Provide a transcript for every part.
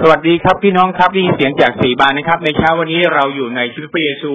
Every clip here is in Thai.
สวัสดีครับพี่น้องครับนี่เสียงจากสี่บานนะครับ ในเช้าวันนี้เราอยู่ในชีวิตพระเยซู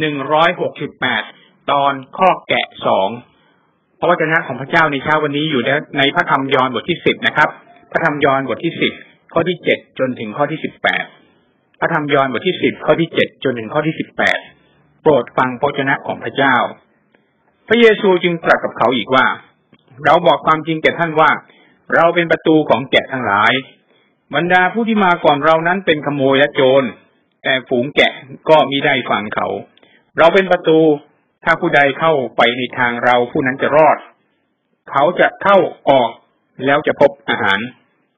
หนึ่งร้อยหกสิบแปดตอนข้อแกะสองพระวจนะของพระเจ้าในเช้าวันนี้อยู่ในพระธรรมยอห์นบทที่สิบนะครับ พระธรรมยอห์นบทที่สิบข้อที่เจ็ดจนถึงข้อที่สิบแปดพระธรรมยอห์นบทที่สิบข้อที่เจ็ดจนถึงข้อที่สิบแปดโปรดฟังพระวจนะของพระเจ้า พระเยซูจึงตรัสกับเขาอีกว่า เราบอกความจริงแก่ท่านว่า เราเป็นประตูของแกะทั้งหลาย บรรดาผู้ที่มาก่อนเรานั้นเป็นขโมยและโจร แต่ฝูงแกะก็มิได้ฟังเขา เราเป็นประตู ถ้าผู้ใดเข้าไปในทางเราผู้นั้นจะรอด เขาจะเข้าออกแล้วจะพบอาหาร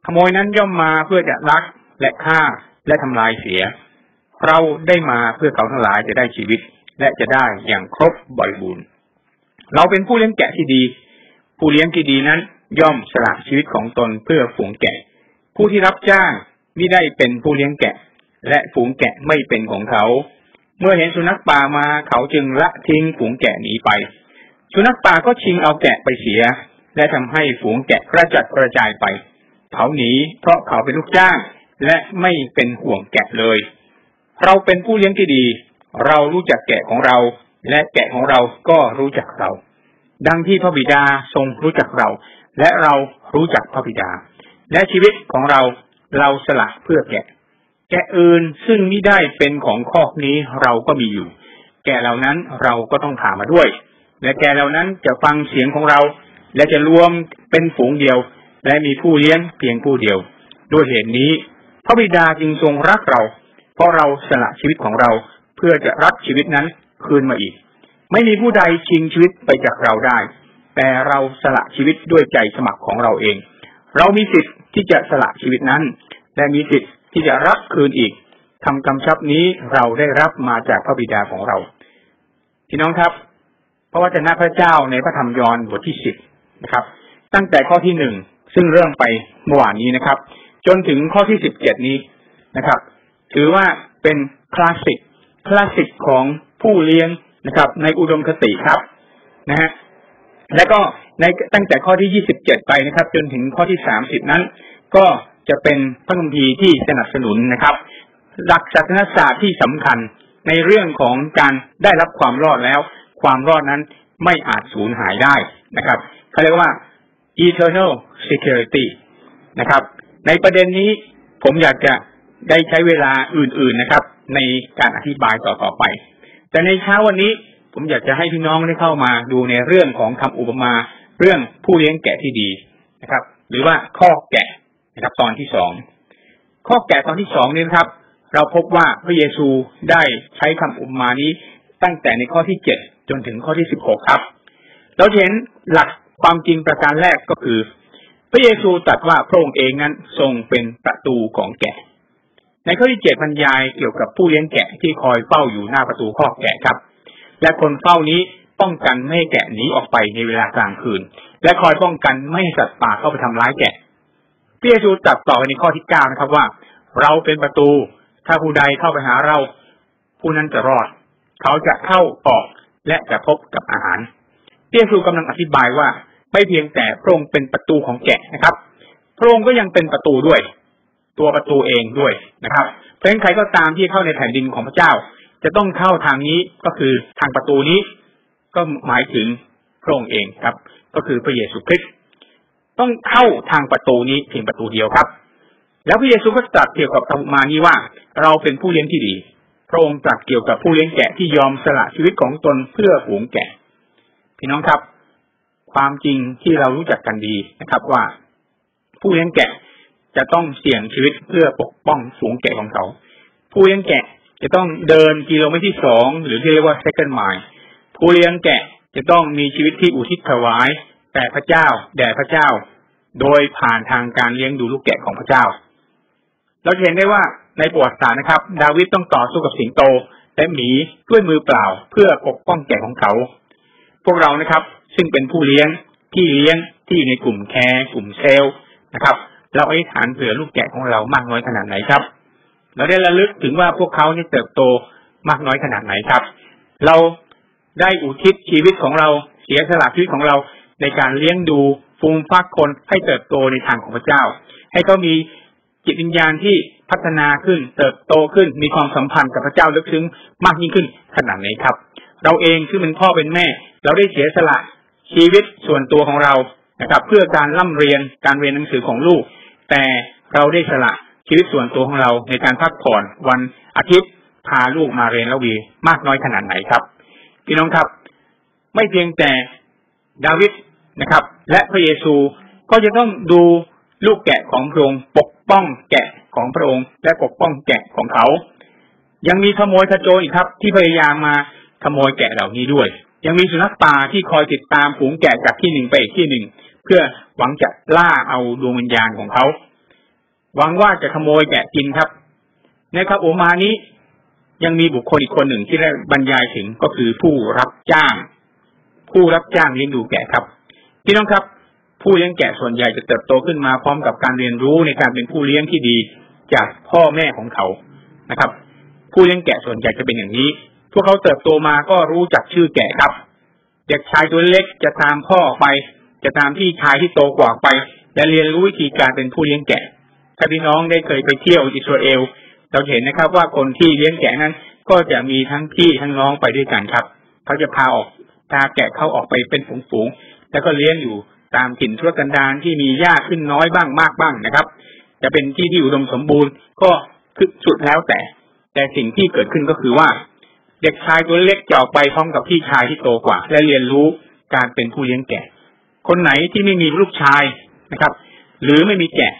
ขโมยนั้นย่อมมาเพื่อจะลักและฆ่าและทำลายเสีย เราได้มาเพื่อเขาทั้งหลายจะได้ชีวิต และจะได้อย่างครบบริบูรณ์ เราเป็นผู้เลี้ยงแกะที่ดี ผู้เลี้ยงที่ดีนั้นย่อมสละชีวิตของตนเพื่อฝูงแกะ ผู้ที่รับจ้างไม่ได้เป็นผู้เลี้ยงแกะ และฝูงแกะไม่เป็นของเขา เมื่อเห็นสุนัขป่ามาเขาจึงละทิ้งฝูงแกะหนีไป สุนัขป่าก็ชิงเอาแกะไปเสีย และทำให้ฝูงแกะกระจัดกระจายไป เขาหนีเพราะเขาเป็นลูกจ้าง และไม่เป็นห่วงแกะเลย เราเป็นผู้เลี้ยงที่ดี เรารู้จักแกะของเรา และแกะของเราก็รู้จักเรา ดังที่พระบิดาทรงรู้จักเรา และเรารู้จักพระบิดา และชีวิตของเราเราสละเพื่อแกะ แกะอื่นซึ่งไม่ได้เป็นของคอกนี้เราก็มีอยู่ แกะเหล่านั้นเราก็ต้องถามาด้วย และแกะเหล่านั้นจะฟังเสียงของเรา และจะรวมเป็นฝูงเดียว และมีผู้เลี้ยงเพียงผู้เดียว ด้วยเหตุนี้ พระบิดาจึงทรงรักเรา เพราะเราสละชีวิตของเราเพื่อจะรับชีวิตนั้นคืนมาอีก ไม่มีผู้ใดชิงชีวิตไปจากเราได้ แต่เราสละชีวิตด้วยใจสมัครของเราเอง เรามีสิทธิที่จะสละชีวิตนั้น และมีสิทธิ์ที่จะรับคืนอีกคำกำชับนี้เราได้รับมาจากพระบิดาของเราพี่น้องครับ พระวจนะพระเจ้าในพระธรรมยอห์นบทที่สิบนะครับ ตั้งแต่ข้อที่หนึ่งซึ่งเริ่มไปเมื่อวานนี้นะครับ จนถึงข้อที่สิบเจ็ดนี้นะครับ ถือว่าเป็นคลาสสิกคลาสสิกของผู้เลี้ยงนะครับ ในอุดมคติครับนะฮะและก็ ในตั้งแต่ข้อที่ยี่สิบเจ็ดไปนะครับ จนถึงข้อที่สามสิบนั้น ก็จะเป็นพระคัมภีร์ที่สนับสนุนนะครับ หลักศาสนศาสตร์ที่สำคัญในเรื่องของการได้รับความรอดแล้ว ความรอดนั้นไม่อาจสูญหายได้นะครับเขาเรียกว่า eternal security นะครับ ในประเด็นนี้ผมอยากจะได้ใช้เวลาอื่น ๆนะครับ ในการอธิบายต่อๆไป แต่ในเช้าวันนี้ผมอยากจะให้พี่น้องได้เข้ามาดูในเรื่องของคำอุปมา เรื่องผู้เลี้ยงแกะที่ดีนะครับ หรือว่าข้อแกะนะครับ ตอนที่สองข้อแกะตอนที่สองนี้นะครับ เราพบว่าพระเยซูได้ใช้คำอุปมานี้ตั้งแต่ในข้อที่เจ็ดจนถึงข้อที่สิบหกครับ เราเห็นหลักความจริงประการแรกก็คือ พระเยซูตรัสว่าพระองค์เองนั้นทรงเป็นประตูของแกะ ในข้อที่เจ็ดบรรยายเกี่ยวกับผู้เลี้ยงแกะที่คอยเฝ้าอยู่หน้าประตูข้อแกะครับ และคนเฝ้านี้ ป้องกันไม่ให้แกะหนีออกไปในเวลากลางคืน และคอยป้องกันไม่ให้สัตว์ป่าเข้าไปทำร้ายแกะพระเยซูตรัสต่อในข้อที่เก้านะครับว่า เราเป็นประตู ถ้าผู้ใดเข้าไปหาเรา ผู้นั้นจะรอด เขาจะเข้าออกและจะพบกับอาหารพระเยซูกำลังอธิบายว่า ไม่เพียงแต่พระองค์เป็นประตูของแกะนะครับ พระองค์ก็ยังเป็นประตูด้วย ตัวประตูเองด้วยนะครับเพราะฉะนั้นใครก็ตามที่เข้าในแผ่นดินของพระเจ้า จะต้องเข้าทางนี้ก็คือทางประตูนี้ ก็หมายถึงพระองค์เองครับ ก็คือพระเยซูคริสต์ต้องเข้าทางประตูนี้เพียงประตูเดียวครับ แล้วพระเยซูก็ตรัสเกี่ยวกับธรรมานี้ว่า เราเป็นผู้เลี้ยงที่ดี พระองค์ตรัสเกี่ยวกับผู้เลี้ยงแกะที่ยอมสละชีวิตของตนเพื่อฝูงแกะ พี่น้องครับ ความจริงที่เรารู้จักกันดีนะครับว่า ผู้เลี้ยงแกะจะต้องเสี่ยงชีวิตเพื่อปกป้องฝูงแกะของเขา ผู้เลี้ยงแกะจะต้องเดินกิโลเมตรที่สองหรือที่เรียกว่า second mile ผู้เลี้ยงแกะจะต้องมีชีวิตที่อุทิศถวาย แต่พระเจ้าแด่พระเจ้า โดยผ่านทางการเลี้ยงดูลูกแกะของพระเจ้า เราเห็นได้ว่าในประวัติศาสตร์นะครับ ดาวิดต้องต่อสู้กับสิงโตและหมีด้วยมือเปล่าเพื่อปกป้องแกะของเขา พวกเรานะครับ ซึ่งเป็นผู้เลี้ยงที่เลี้ยงที่อยู่ในกลุ่มแคร์กลุ่มเซลล์นะครับ เราอธิษฐานเผื่อลูกแกะของเรามากน้อยขนาดไหนครับ เราได้ระลึกถึงว่าพวกเขาเนี่ยเติบโตมากน้อยขนาดไหนครับ เรา ได้อุทิศชีวิตของเราเสียสละชีวิตของเราในการเลี้ยงดูฟูมฟักคนให้เติบโตในทางของพระเจ้า ให้เขามีจิตวิญญาณที่พัฒนาขึ้นเติบโตขึ้นมีความสัมพันธ์กับพระเจ้าลึกซึ้งมากยิ่งขึ้นขนาดไหนครับ เราเองซึ่งเป็นพ่อเป็นแม่ เราได้เสียสละชีวิตส่วนตัวของเรานะครับ เพื่อการร่ำเรียนการเรียนหนังสือของลูก แต่เราได้สละชีวิตส่วนตัวของเราในการพักผ่อนวันอาทิตย์พาลูกมาเรียนละวีมากน้อยขนาดไหนครับ พี่น้องครับ ไม่เพียงแต่ดาวิดนะครับ และพระเยซูก็จะต้องดูลูกแกะของพระองค์ปกป้องแกะของพระองค์ และปกป้องแกะของเขา ยังมีขโมยขโจรอีกครับ ที่พยายามมาขโมยแกะเหล่านี้ด้วย ยังมีสุนัขป่าที่คอยติดตามฝูงแกะจากที่หนึ่งไปอีกที่หนึ่ง เพื่อหวังจะล่าเอาดวงวิญญาณของเขา หวังว่าจะขโมยแกะกินครับ ในครับโอมานี้ ยังมีบุคคลอีกคนหนึ่งที่ได้บรรยายถึงก็คือผู้รับจ้าง ผู้รับจ้างเลี้ยงดูแกะครับพี่น้องครับ ผู้เลี้ยงแกะส่วนใหญ่จะเติบโตขึ้นมาพร้อมกับการเรียนรู้ในการเป็นผู้เลี้ยงที่ดีจากพ่อแม่ของเขานะครับ ผู้เลี้ยงแกะส่วนใหญ่จะเป็นอย่างนี้ พวกเขาเติบโตมาก็รู้จักชื่อแกะครับ เด็กชายตัวเล็กจะตามพ่อไป จะตามพี่ชายที่โตกว่าไป และเรียนรู้วิธีการเป็นผู้เลี้ยงแกะถ้าพี่น้องได้เคยไปเที่ยวอิสราเอล เราเห็นนะครับ ว่าคนที่เลี้ยงแกะนั้น ก็จะมีทั้งพี่ทั้งน้องไปด้วยกันครับ เขาจะพาออกพาแกะเข้าออกไปเป็นฝูงๆแล้วก็เลี้ยงอยู่ตามถิ่นทุรกันดารที่มีหญ้าขึ้นน้อยบ้างมากบ้างนะครับ จะเป็นที่ที่อุดมสมบูรณ์ ก็คือสุดแล้วแต่ แต่สิ่งที่เกิดขึ้นก็คือว่า เด็กชายตัวเล็กจะออกไปพร้อมกับพี่ชายที่โตกว่า และเรียนรู้การเป็นผู้เลี้ยงแกะ คนไหนที่ไม่มีลูกชายนะครับ หรือไม่มีแกะ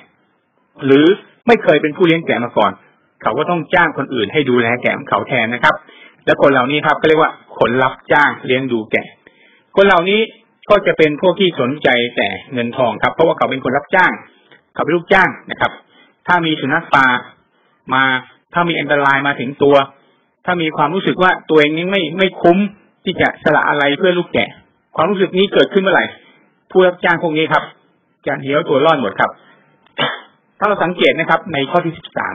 หรือไม่เคยเป็นผู้เลี้ยงแกะมาก่อน เขาก็ต้องจ้างคนอื่นให้ดูแลแกะเขาแทนนะครับ และคนเหล่านี้ครับก็เรียกว่าคนรับจ้างเลี้ยงดูแกะ คนเหล่านี้ก็จะเป็นพวกที่สนใจแต่เงินทองครับ เพราะว่าเขาเป็นคนรับจ้าง เขาเป็นลูกจ้างนะครับ ถ้ามีสุนัขป่ามาถ้ามีอันตรายมาถึงตัว ถ้ามีความรู้สึกว่าตัวเองนี้ไม่ไม่คุ้มที่จะสละอะไรเพื่อลูกแกะ ความรู้สึกนี้เกิดขึ้นเมื่อไหร่ผู้รับจ้างพวกนี้ครับจะเหี่ยวตัวรอดหมดครับ ถ้าเราสังเกตนะครับ ในข้อที่สิบสาม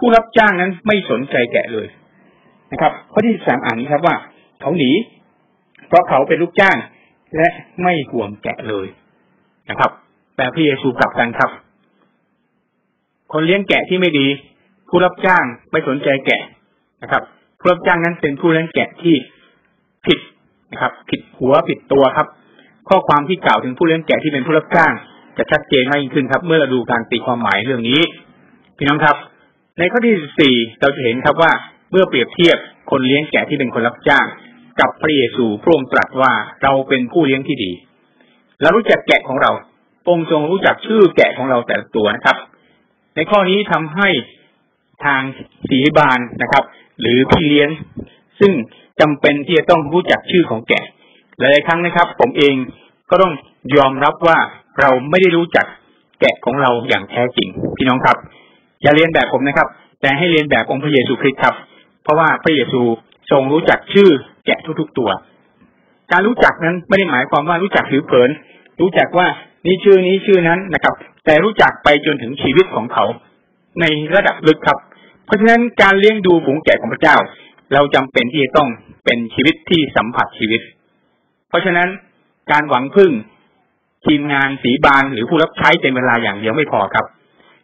ผู้รับจ้างนั้นไม่สนใจแกะเลยนะครับข้อที่สามอ่านนี้ครับว่า เขาหนี เพราะเขาเป็นลูกจ้าง และไม่ห่วงแกะเลยนะครับ แต่พระเยซูกลับกันครับ คนเลี้ยงแกะที่ไม่ดี ผู้รับจ้างไม่สนใจแกะนะครับ ผู้รับจ้างนั้นเป็นผู้เลี้ยงแกะที่ผิดนะครับ ผิดหัวผิดตัวครับ ข้อความที่กล่าวถึงผู้เลี้ยงแกะที่เป็นผู้รับจ้าง จะชัดเจนมากยิ่งขึ้นครับ เมื่อเราดูการตีความหมายเรื่องนี้พี่น้องครับ ในข้อที่สี่เราจะเห็นครับว่าเมื่อเปรียบเทียบคนเลี้ยงแกะที่เป็นคนรับจ้าง กับพระเยซูพระองค์ตรัสว่าเราเป็นผู้เลี้ยงที่ดีเรารู้จักแกะของเราองค์ทรงรู้จักชื่อแกะของเราแต่ละตัวนะครับ ในข้อนี้ทำให้ทางศีบาลนะครับ หรือพี่เลี้ยง ซึ่งจำเป็นที่จะต้องรู้จักชื่อของแกะหลายครั้งนะครับ ผมเองก็ต้องยอมรับว่าเราไม่ได้รู้จักแกะของเราอย่างแท้จริง พี่น้องครับ อย่าเรียนแบบผมนะครับ แต่ให้เรียนแบบองค์พระเยซูคริสต์ครับ เพราะว่าพระเยซูทรงรู้จักชื่อแกะทุกๆตัว การรู้จักนั้นไม่ได้หมายความว่ารู้จักผิวเผิน รู้จักว่านี่ชื่อนี้ชื่อนั้นนะครับ แต่รู้จักไปจนถึงชีวิตของเขา ในระดับลึกครับ เพราะฉะนั้นการเลี้ยงดูฝูงแกะของพระเจ้า เราจำเป็นที่จะต้องเป็นชีวิตที่สัมผัสชีวิต เพราะฉะนั้นการหวังพึ่งทีมงานสีบานหรือผู้รับใช้เป็นเวลาอย่างเดียวไม่พอครับ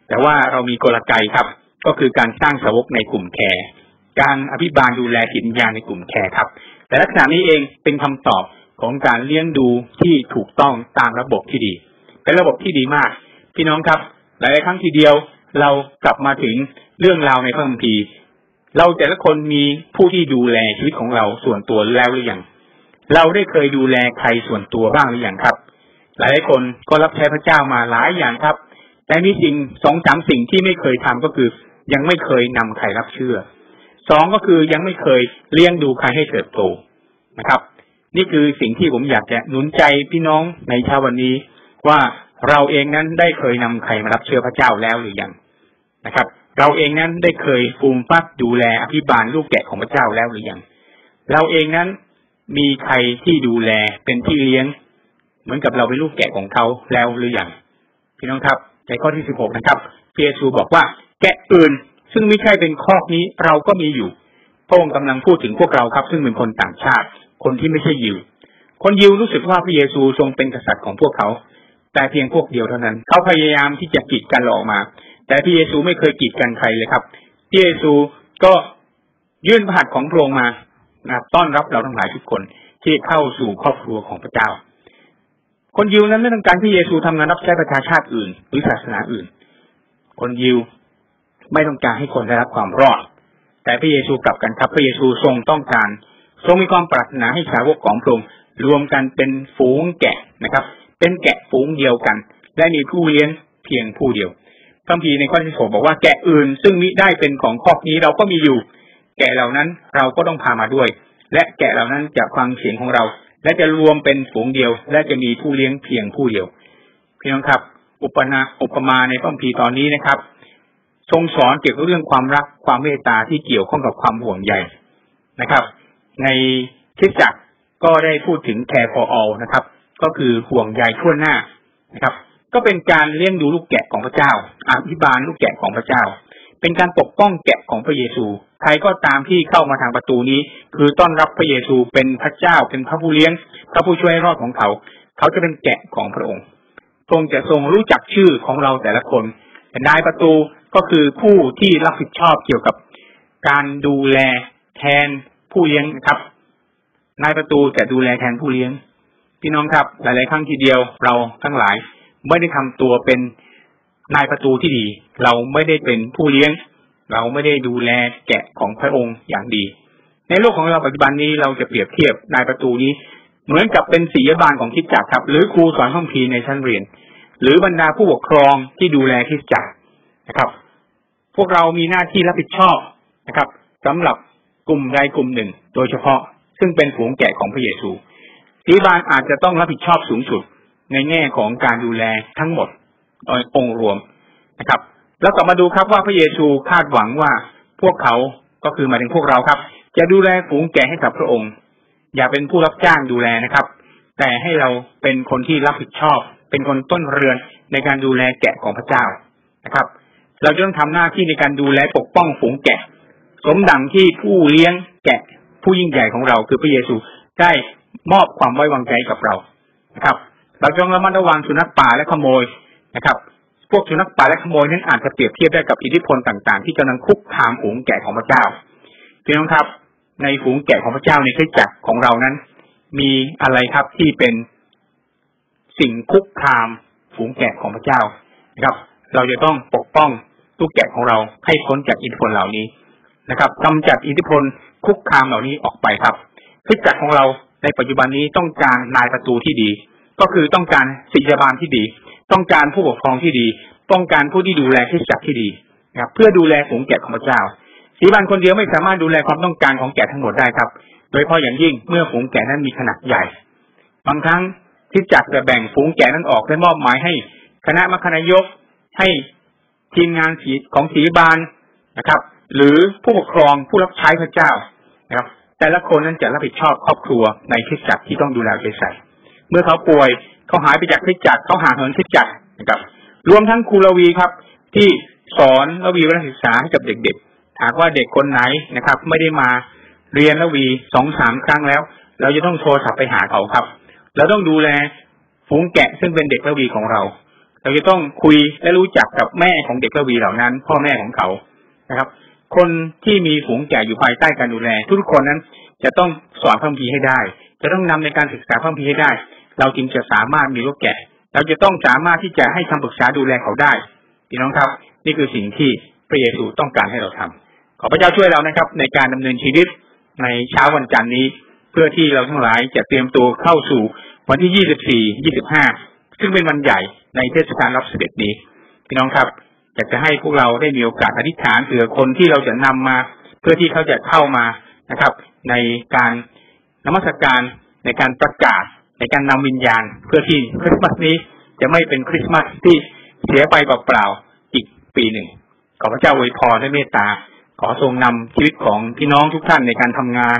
แต่ว่าเรามีกลไกครับ ก็คือการสร้างสาวกในกลุ่มแคร์การอภิบาลดูแลจิตวิญญาณในกลุ่มแคร์ครับ แต่ลักษณะนี้เองเป็นคำตอบของการเลี้ยงดูที่ถูกต้องตามระบบที่ดี เป็นระบบที่ดีมาก พี่น้องครับ หลายครั้งทีเดียวเรากลับมาถึงเรื่องราวในพระคัมภีร์เราแต่ละคนมีผู้ที่ดูแลชีวิตของเราส่วนตัวแล้วหรือยังเราได้เคยดูแลใครส่วนตัวบ้างหรือยังครับ หลายคนก็รับใช้พระเจ้ามาหลายอย่างครับ แต่มีสิ่งสองสามสิ่งที่ไม่เคยทำก็คือยังไม่เคยนำใครรับเชื่อ สองก็คือยังไม่เคยเลี้ยงดูใครให้เติบโตนะครับ นี่คือสิ่งที่ผมอยากจะหนุนใจพี่น้องในเช้าวันนี้ว่าเราเองนั้นได้เคยนำใครมารับเชื่อพระเจ้าแล้วหรือยังนะครับ เราเองนั้นได้เคยฟูมฟักดูแลอภิบาลลูกแกะของพระเจ้าแล้วหรือยังเราเองนั้นมีใครที่ดูแลเป็นที่เลี้ยง เหมือนกับเราเป็นลูกแกะของเขาแล้วหรือยังพี่น้องครับ ในข้อที่สิบหกนะครับเยซูบอกว่า แกะอื่นซึ่งไม่ใช่เป็นคอกนี้เราก็มีอยู่พระองค์กำลังพูดถึงพวกเราครับ ซึ่งเป็นคนต่างชาติ คนที่ไม่ใช่ยิว คนยิวรู้สึกว่าพระเยซูทรงเป็นกษัตริย์ของพวกเขา แต่เพียงพวกเดียวเท่านั้น เขาพยายามที่จะกีดกันเราออกมา แต่พระเยซูไม่เคยกีดกันใครเลยครับพระเยซูก็ยื่นพระหัตถ์ของพระองค์มานะต้อนรับเราทั้งหลายทุกคนที่เข้าสู่ครอบครัวของพระเจ้า คนยิวนั้นไม่ต้องการพระเยซูทำงานรับใช้ประชาชาติอื่น หรือศาสนาอื่น คนยิวไม่ต้องการให้คนได้รับความรอด แต่พระเยซูกลับกันครับ พระเยซูทรงต้องการ ทรงมีความปรารถนาให้สาวกของพระองค์รวมกันเป็นฝูงแกะนะครับ เป็นแกะฝูงเดียวกัน และมีผู้เลี้ยงเพียงผู้เดียวคัมภีร์ในข้อที่สองบอกว่าแกะอื่น ซึ่งมิได้เป็นของครอบนี้เราก็มีอยู่ แกะเหล่านั้นเราก็ต้องพามาด้วย และแกะเหล่านั้นจะฟังเสียงของเรา และจะรวมเป็นฝูงเดียว และจะมีผู้เลี้ยงเพียงผู้เดียวพี่น้องครับ อุปนาอุปมาในคัมภีร์ตอนนี้นะครับ ทรงสอนเกี่ยวกับเรื่องความรักความเมตตาที่เกี่ยวข้องกับความห่วงใยนะครับ ในคิดจักรก็ได้พูดถึง care for all นะครับ ก็คือห่วงใยทั่วหน้านะครับ ก็เป็นการเลี้ยงดูลูกแกะของพระเจ้าอภิบาลลูกแกะของพระเจ้า เป็นการปกป้องแกะของพระเยซู ใครก็ตามที่เข้ามาทางประตูนี้ คือต้อนรับพระเยซูเป็นพระเจ้าเป็นพระผู้เลี้ยง พระผู้ช่วยรอดของเขา เขาจะเป็นแกะของพระองค์ทรงจะทรงรู้จักชื่อของเราแต่ละคนนายประตูก็คือผู้ที่รับผิดชอบเกี่ยวกับการดูแลแทนผู้เลี้ยงนะครับนายประตูจะดูแลแทนผู้เลี้ยง พี่น้องครับ หลาย ๆ ครั้งทีเดียวเราทั้งหลาย ไม่ได้ทำตัวเป็น นายประตูที่ดี เราไม่ได้เป็นผู้เลี้ยง เราไม่ได้ดูแลแกะของพระองค์อย่างดี ในโลกของเราปัจจุบันนี้เราจะเปรียบเทียบนายประตูนี้ เหมือนกับเป็นศิยบาลของคิดจักรครับ หรือครูสอนข้องพีในชั้นเรียน หรือบรรดาผู้ปกครองที่ดูแลคิดจักรนะครับ พวกเรามีหน้าที่รับผิดชอบนะครับสำหรับกลุ่มใดกลุ่มหนึ่ง โดยเฉพาะซึ่งเป็นฝูงแกะของพระเยซูศิบาลอาจจะต้องรับผิดชอบสูงสุดในแง่ของการดูแลทั้งหมด องค์รวมนะครับ แล้วกลับมาดูครับว่าพระเยซูคาดหวังว่าพวกเขาก็คือมาถึงพวกเราครับ จะดูแลฝูงแกะให้กับพระองค์ อย่าเป็นผู้รับจ้างดูแลนะครับ แต่ให้เราเป็นคนที่รับผิดชอบ เป็นคนต้นเรือนในการดูแลแกะของพระเจ้านะครับ เราจะต้องทำหน้าที่ในการดูแลปกป้องฝูงแกะ สมดังที่ผู้เลี้ยงแกะผู้ยิ่งใหญ่ของเราคือพระเยซูได้มอบความไว้วางใจกับเรานะครับ เราจงระมัดระวังสุนัขป่าและขโมย นะครับ พวกสุนัขป่าและขโมยนั้นอาจจะเปรียบเทียบได้กับอิทธิพลต่างๆ ที่กำลังคุกคามฝูงแกะของพระเจ้าพี่น้องครับ ในฝูงแกะของพระเจ้าในคริสตจักรของเรานั้น มีอะไรครับที่เป็นสิ่งคุกคามฝูงแกะของพระเจ้านะครับ เราจะต้องปกป้องลูกแกะของเราให้พ้นจากอิทธิพลเหล่านี้นะครับกำจัดอิทธิพลคุกคามเหล่านี้ออกไปครับคิดจักรของเราในปัจจุบันนี้ต้องการนายประตูที่ดี ก็คือต้องการศิษยาบาลที่ดี ต้องการผู้ปกครองที่ดี ต้องการผู้ที่ดูแลคิดจักที่ดีนะครับเพื่อดูแลฝูงแกะของพระเจ้าศิษยาบาลคนเดียวไม่สามารถดูแลความต้องการของแกะทั้งหมดได้ครับ โดยเฉพาะอย่างยิ่งเมื่อฝูงแกะนั้นมีขนาดใหญ่ บางครั้งคิดจักจะแบ่งฝูงแกะนั้นออกและมอบหมายให้ คณะมัคคณายกให้ทีมงานของศิษยาบาลนะครับ หรือผู้ปกครองผู้รับใช้พระเจ้านะครับ แต่ละคนนั้นจะรับผิดชอบครอบครัวในคริสตจักที่ต้องดูแลใจใส่เมื่อเขาป่วย เขาหายไปจากคริสจักรเขาห่างเหินคริสจักรนะครับ รวมทั้งครูลวีครับ ที่สอนละวีวิทยศึกษาให้กับเด็กๆหากว่าเด็กคนไหนนะครับ ไม่ได้มาเรียนละวีสองสามครั้งแล้ว เราจะต้องโทรศัพท์ไปหาเขาครับเราต้องดูแลฝูงแกะซึ่งเป็นเด็กละวีของเรา เราจะต้องคุยและรู้จักกับแม่ของเด็กละวีเหล่านั้น พ่อแม่ของเขานะครับ คนที่มีฝูงแกะอยู่ภายใต้การดูแล ทุกคนนั้นจะต้องสอนพระคัมภีให้ได้ จะต้องนำในการศึกษาพระคัมภีให้ได้ เราจึงจะสามารถมีลูกแกะเราจะต้องสามารถที่จะให้คำปรึกษาดูแลเขาได้พี่น้องครับ นี่คือสิ่งที่พระเยซูต้องการให้เราทำขอพระเจ้าช่วยเรานะครับ ในการดำเนินชีวิตในเช้าวันจันทร์นี้ เพื่อที่เราทั้งหลายจะเตรียมตัวเข้าสู่วันที่ 24 25 ซึ่งเป็นวันใหญ่ในเทศกาลรับเสด็จนี้ พี่น้องครับอยากจะให้พวกเราได้มีโอกาสอธิษฐานเผื่อคนที่เราจะนำมา เพื่อที่เขาจะเข้ามานะครับ ในการนมัสการในการประกาศ ในการนำวิญญาณเพื่อที่คริสต์มาสนี้จะไม่เป็นคริสต์มาสที่เสียไปเปล่าๆอีกปีหนึ่ง ขอพระเจ้าอวยพรและเมตตา ขอทรงนำชีวิตของพี่น้องทุกท่านในการทำงาน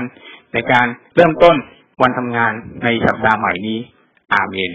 ในการเริ่มต้นวันทำงานในสัปดาห์ใหม่นี้ อาเมน